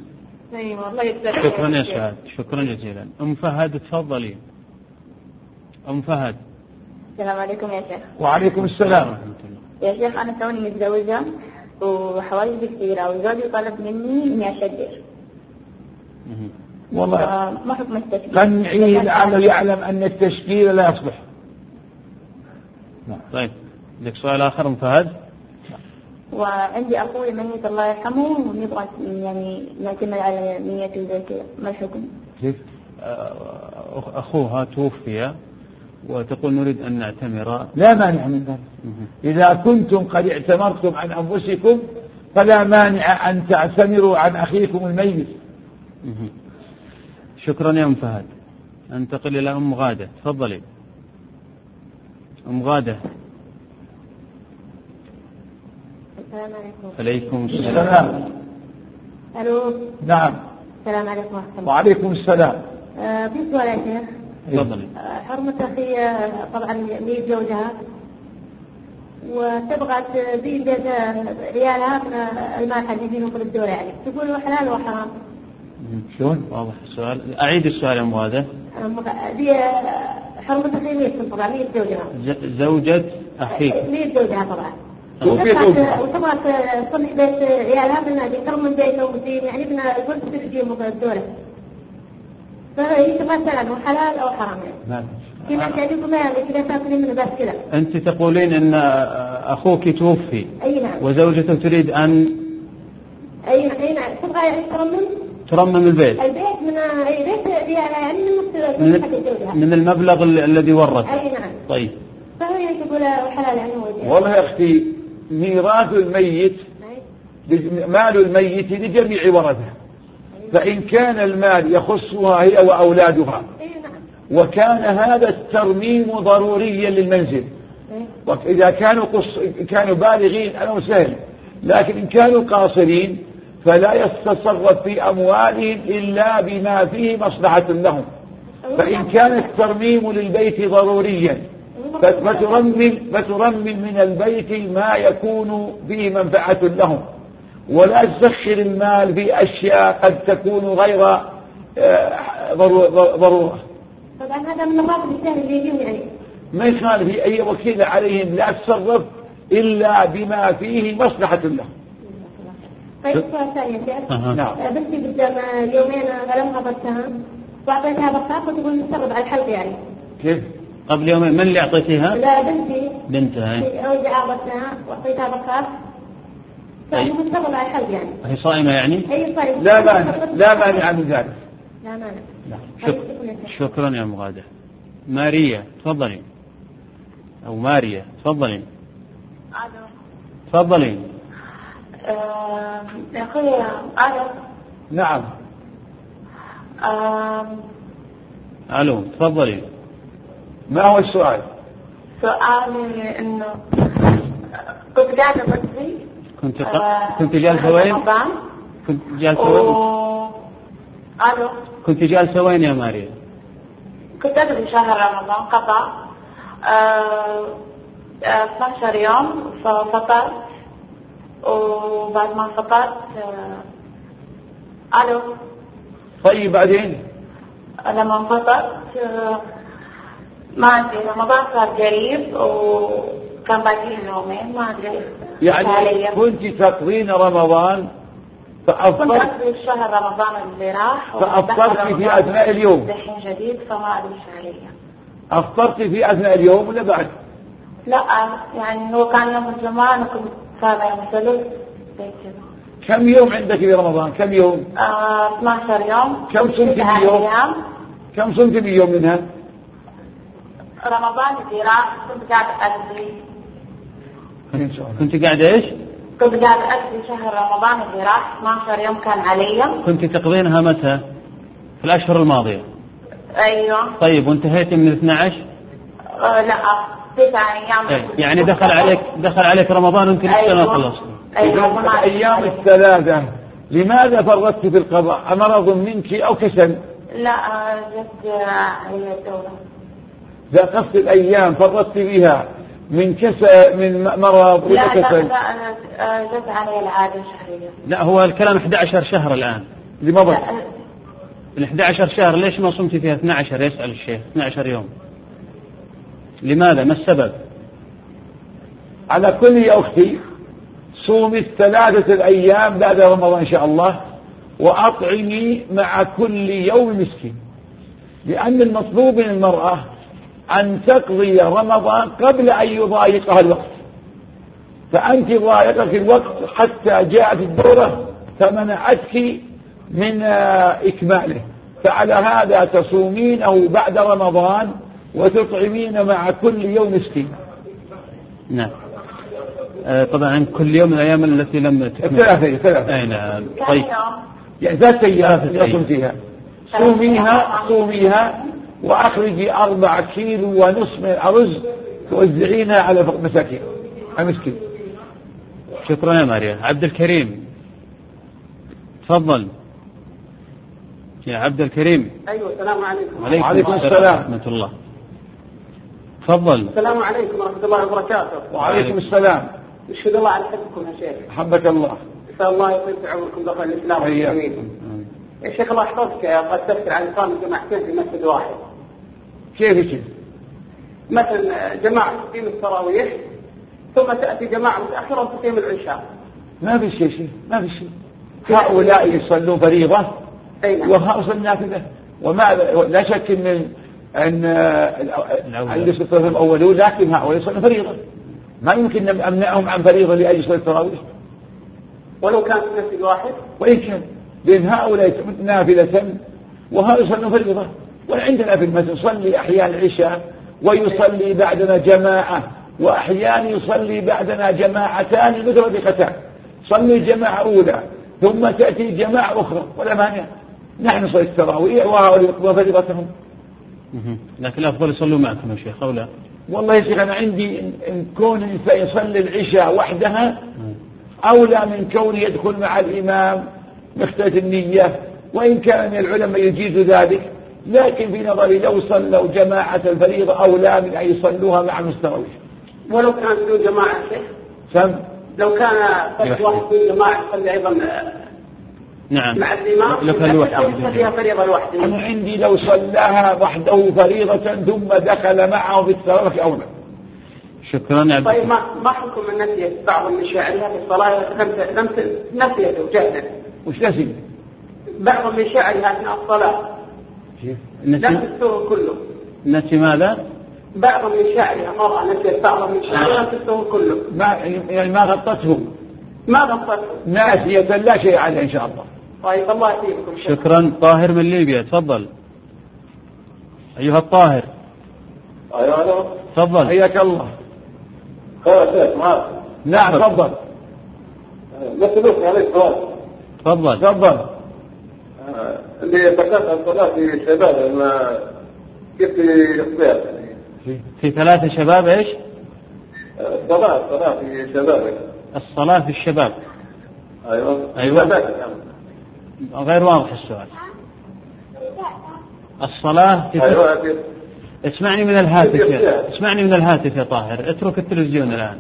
أيوه خير شكرا يا. سعاد شكرا جزيلا. أم فهد تفضلي. أم فهد. السلام عليكم يا شيخ. وعليكم السلام ورحمة الله. يا شيخ أنا توني متزوجة وحوالي كثيره وزوجي طلب مني اشجر مهم. والله. ما حكم التشجير؟ قنعيه لعله يعلم أن التشكيل لا يصلح. طيب عندك سؤال آخر أم فهد؟ وعندي أخوي ميت الله يرحمه ونبغى يعني نعتمد على نيته زي كذا ما الحكم؟ كيف؟ أخ- أخوها توفي. وتقول نريد أن نعتمر. لا مانع من ذلك. إذا كنتم قد اعتمرتم عن أنفسكم فلا مانع أن تعتمروا عن أخيكم الميت. شكرا يا أم فهد. أنتقل إلى أم غادة. تفضلي. أم غادة. السلام عليكم. عليكم السلام. السلام. ألو؟ نعم. السلام عليكم ورحمة الله. وعليكم السلام. آه، في سؤال يا شيخ. تفضلي. آه، حرمة أخي آه، طبعا لي زوجها. وتبغى تزيد عيالها من المال اللي يجينهم في الدولة يعني. تقول حلال وحرام. شلون؟ واضح السؤال. أعيد السؤال يا آه، دي آه، حرمة أخي لي طبعا لي زوجها. زوجة أخيك لي زوجها طبعا. وتبغى تصلح بيت عيالها من يكرم من بيته يعني ابن قلت تسجيل في الدولة فهي تسأل هو حلال أو حرام. يعني نعم يعجبهم يعني كذا تاكلين منه بس كذا. أنت تقولين أن أخوك توفي أي نعم. وزوجته تريد أن أي أي نعم. تبغى يعني ترمم؟ ترمم البيت. البيت من أي بيت؟ يعني من من, من المبلغ ال- الذي ورث. أي نعم. طيب. فهي تقول حلال يعني والله يا أختي ميراث الميت مال الميت لجميع ورثه. فإن كان المال يخصها هي وأولادها. اي نعم. وكان هذا الترميم ضروريا للمنزل. إيه. وإذا كانوا قص... كانوا بالغين أمر سهل. لكن إن كانوا قاصرين فلا يتصرف في أموالهم إلا بما فيه مصلحة لهم. فإن كان الترميم للبيت ضروريا فترمم, فترمم من البيت ما يكون فيه منفعة لهم. ولا تسخر المال في أشياء قد تكون غير آه، ضرورة. طبعا هذا من الراتب الثاني اللي يجيهم يعني ما يخالف أي وكيل عليهم لا تصرف إلا بما فيه مصلحة لهم طيب سؤال ثاني. نعم بنتي قدام يومين غلمها بسها وأعطيتها بسها وتقول نسرب على الحلق يعني. كيف؟ قبل يومين من اللي أعطيتيها؟ لا بنتي. بنتها. هي. في اوجع بسها بسها طيب. فنسرب على الحلق يعني. هي صائمة يعني؟ هي طيب لا مانع لا مانع من ذلك لا مانع. طيب، شك... شكرا يا مغادة. ماريا تفضلي. أو ماريا تفضلي. ألو تفضلي. آه، يا أخوي ألو نعم. آه، ألو تفضلي. ما هو السؤال؟ سؤالي إنه كنت قاعدة بصلي كنت. آه، كنت جالسة شهر وين؟ كنت جالسة و... وين؟ ألو كنت جالسة وين يا ماريا؟ كنت أدري شهر رمضان آه، آه، 12 يوم ففطرت وبعد ما فطرت آه، ألو طيب بعدين لما انفطرت آه، ما أدري رمضان صار قريب وكان باقي لي يومين ما أدري. يعني. كنت تقضين رمضان كنت فأفطرت أقضي شهر رمضان اللي راح فأفطرت في أثناء اليوم. دحين جديد فما أدري إيش علي أفطرت في أثناء اليوم ولا بعد؟ لا يعني هو كان يوم الجمعة أنا كنت صار يوم الثلاث كم يوم عندك في رمضان؟ كم يوم؟ آه 12 يوم. كم صمت في يوم؟ كم صمت في يوم منها؟ رمضان اللي راح كنت شاء الله كنت قاعدة إيش؟ كنت قاعدة أقضي شهر رمضان اللي راح 12 يوم كان علي كنت تقضينها متى؟ في الأشهر الماضية. أيوه. طيب وانتهيت من 12 آه لا تسعة أيام. إيه، يعني دخل عليك دخل عليك رمضان ويمكن لسه ما خلصت. أيوه. ما إذا أعرف. الأيام الثلاثة لماذا فرطت في القضاء؟ أمرض منك أو كسل لا آه، جت آه، علي الدورة إذا قصد الأيام فرطت بها من كسل من مرض ولا لا لا كسل لا جت علي العادة الشهرية لا هو الكلام 11 شهر الآن. لمضى لا، ال 11 شهر ليش ما صمت فيها 12 يسأل الشيخ. 12 يوم. لماذا؟ ما السبب؟ على كل يا أختي صومي الثلاثة الأيام بعد رمضان إن شاء الله وأطعمي مع كل يوم مسكين. لأن المطلوب من المرأة أن تقضي رمضان قبل أن يضايقها الوقت. فأنت ضايقك الوقت حتى جاءت الدورة فمنعتك من آه، إكماله. فعلى هذا تصومينه بعد رمضان وتطعمين مع كل يوم مسكين. نعم. آه طبعا كل يوم من الأيام التي لم تكمل. ثلاثة ثلاثة. أي نعم. طيب. يعني ثلاثة أيام. صمتيها صوميها صوميها وأخرجي أربع كيلو ونصف من الأرز توزعينها على مساكين. على مسكين. شكرا يا ماريا. عبد الكريم. تفضل. يا عبد الكريم. أيوه السلام عليكم. عليكم, وعليكم السلام. ورحمة الله. تفضل. السلام عليكم ورحمة الله وبركاته. وعليكم السلام. يشهد الله على حبكم يا شيخ. حبك الله. اسال الله يطيل في عمركم دخل الإسلام. والمسلمين يا شيخ الله يحفظك. قد تذكر عن صام جماعتين في مسجد واحد. كيف كيف مثلا جماعة تقيم التراويح ثم تأتي جماعة متأخرة وتقيم العشاء. ما في شيء شيء ما في شيء. هؤلاء يصلون فريضة أي نعم. وهؤلاء يصلون نافلة وما لا شك إن إن يصلون الأولون لكن هؤلاء يصلون فريضة. ما يمكن أن أمنعهم عن فريضة لأجل يصلوا التراويح. ولو كان في مسجد واحد. وإن كان لأن هؤلاء نافلة وهؤلاء يصلون فريضة. وعندنا في المسجد يصلي أحيانا العشاء ويصلي بعدنا جماعة وأحيانا يصلي بعدنا جماعتان متفرقتان صلي جماعة أولى ثم تأتي جماعة أخرى ولا مانع. نحن نصلي التراويح وهؤلاء يقضون فريضتهم مهم. لكن الأفضل يصلوا معكم يا شيخ أو لا؟ والله يا شيخ أنا عندي إن- إن كون الإنسان يصلي العشاء وحدها أولى من كونه يدخل مع الإمام مختلف النية وإن كان من العلماء يجيز ذلك. لكن في نظري لو صلوا جماعة الفريضة أولى من أن يصلوها مع المستوي ولو كان بدون جماعة شيخ؟ سم. لو كان فرد واحد بدون جماعة يصلي أيضا نعم. مع الإمام لو كان لوحده أو يصليها فريضة لوحده. أنا عندي لو صلاها وحده فريضة ثم دخل معه في الصلاة أولى شكرا يا عبد طيب ما ما حكم أن نسيت بعض من شاعرها في الصلاة لم لم نسيته جهلا وش نسي؟ بعض من شاعرها اثناء نسي, كله. نسي ماذا؟ بعض من شاعرها مرأة نسيت بعض من شاعرها لم تستوه كله. ما يعني ما غطته ما غفرته ناسية لا شيء عليه إن شاء الله. طيب الله يهديكم شكرا. شكرا طاهر من ليبيا تفضل. أيها الطاهر. أيوه ألو. تفضل. حياك الله. خير يا شيخ معك نعم تفضل. مثلوك عليك سؤال تفضل. تفضل. آه، اللي ذكرت عن صلاة الشباب ما كيف يصبح؟ يعني في ثلاثة شباب إيش؟ آه، صلاة صلاة في شبابك الصلاة في الشباب. أيوه. أيوة. يعني. غير واضح السؤال. الصلاة في أيوه كيف اسمعني من الهاتف يا اسمعني من الهاتف يا طاهر. اترك التلفزيون الآن.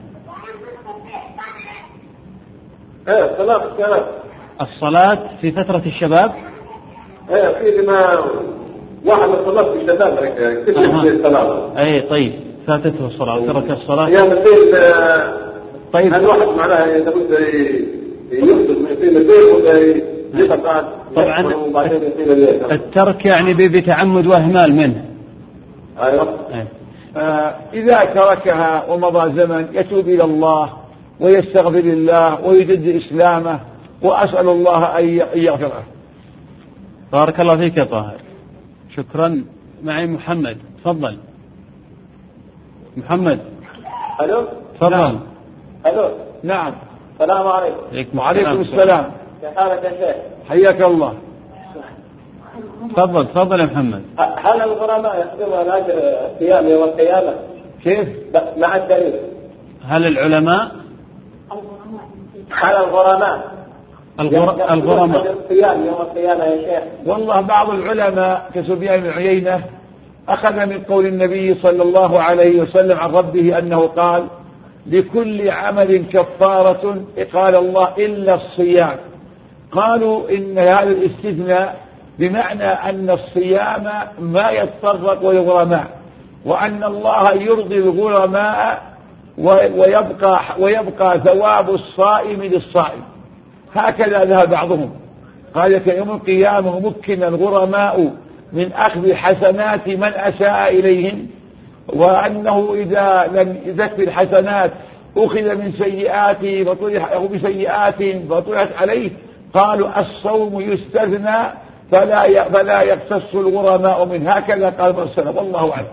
إيه صلاة في الشباب الصلاة في فترة الشباب؟ في لما واحد من في كيف أها. يصبح الصلاة أي طيب. فاتته الصلاة وترك الصلاة؟ يا مثل آه، طيب. هل واحد معناها لابد ي- يقصد من في مثل طبعاً. الترك يعني بتعمد وإهمال منه. أيوه. أي. آه، إذا تركها ومضى زمن يتوب إلى الله ويستغفر الله ويجد إسلامه وأسأل الله أن يغفره. بارك الله فيك يا طاهر. شكرا. معي محمد. تفضل. محمد. ألو؟ تفضل. ألو؟ نعم. السلام عليكم. عليكم وعليكم السلام. كيف حالك يا شيخ؟ حياك الله. تفضل تفضل يا محمد. هل الغرماء يحضرون الأجر الصيام يوم القيامة؟ كيف؟ مع الدليل. هل العلماء؟ هل الغرماء الغرماء. الصيام يوم القيامة يا شيخ؟ والله بعض العلماء كسفيان بن عيينة أخذ من قول النبي صلى الله عليه وسلم عن ربه أنه قال لكل عمل كفارة قال الله إلا الصيام. قالوا إن هذا الاستثناء بمعنى أن الصيام ما يتطرق للغرماء وأن الله يرضي الغرماء ويبقى ويبقى ثواب الصائم للصائم. هكذا ذهب بعضهم. قال يوم القيامة مكن الغرماء من أخذ حسنات من أساء إليهم وأنه إذا لم يزكي الحسنات أخذ من سيئاته فطرح أو بسيئات فطرحت عليه. قالوا الصوم يستثنى فلا فلا يقتص الغرماء منه. هكذا قال السلف والله أعلم.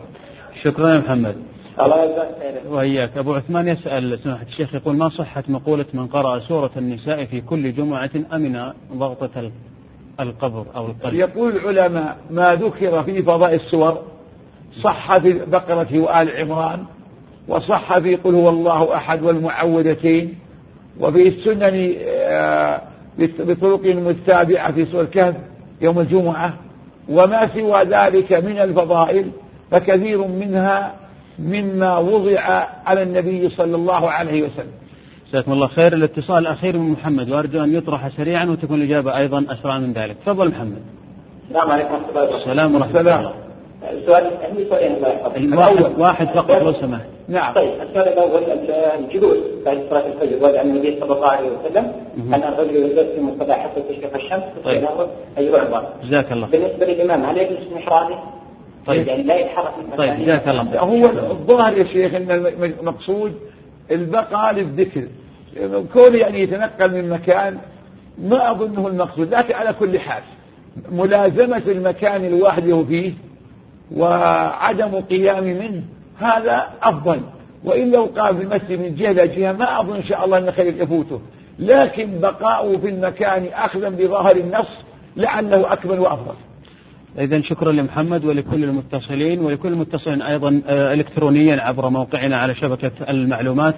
شكرا يا محمد. الله يجزاك وإياك. أبو عثمان يسأل سماحة الشيخ يقول ما صحة مقولة من قرأ سورة النساء في كل جمعة أمن ضغطة ال- القبر أو القلب؟ يقول العلماء ما ذكر في فضاء السور صح في البقرة وآل عمران وصح في قل هو الله أحد والمعوذتين وفي السنن آه، بط- بطرق متابعة في سورة الكهف يوم الجمعة وما سوى ذلك من الفضائل فكثير منها مما وضع على النبي صلى الله عليه وسلم. جزاكم الله خير. الاتصال الأخير من محمد. وأرجو أن يطرح سريعا وتكون الإجابة أيضا أسرع من ذلك. تفضل محمد. السلام عليكم ورحمة الله وبركاته. السلام ورحمة. الله. السؤال عندي سؤالين الله يحفظك واحد فقط لو سمحت. نعم. طيب السؤال الأول الجلوس. بعد صلاة الفجر وعد النبي صلى الله عليه وسلم أن الرجل يجلس في مصلى حتى تشرق الشمس طيب. اي يعبر جزاك الله. بالنسبة للإمام هل يجلس في محرابه؟ طيب. يعني لا يتحرك طيب؟ جزاك الله. هو الظاهر يا شيخ إن الم- المقصود البقاء للذكر كون يعني يتنقل من مكان ما أظنه المقصود لكن على كل حال ملازمة المكان الواحد اللي هو فيه وعدم قيام منه هذا أفضل وإن لو قام في المسجد من جهة إلى جهة ما أظن إن شاء الله ان خير يفوته لكن بقاؤه في المكان أخذا بظاهر النص لعله أكمل وأفضل إذا شكرا لمحمد ولكل المتصلين ولكل المتصلين أيضا آه، إلكترونيا عبر موقعنا على شبكة المعلومات.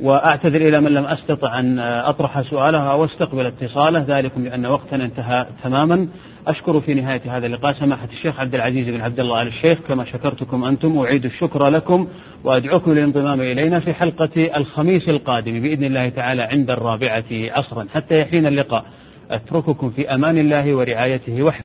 وأعتذر إلى من لم أستطع أن أطرح سؤاله أو أستقبل اتصاله. ذلكم لأن وقتنا انتهى تماما. أشكر في نهاية هذا اللقاء سماحة الشيخ عبد العزيز بن عبد الله آل الشيخ. كما شكرتكم أنتم أعيد الشكر لكم وأدعوكم للانضمام إلينا في حلقة الخميس القادم بإذن الله تعالى عند الرابعة عصرا. حتى يحين اللقاء أترككم في أمان الله ورعايته وحده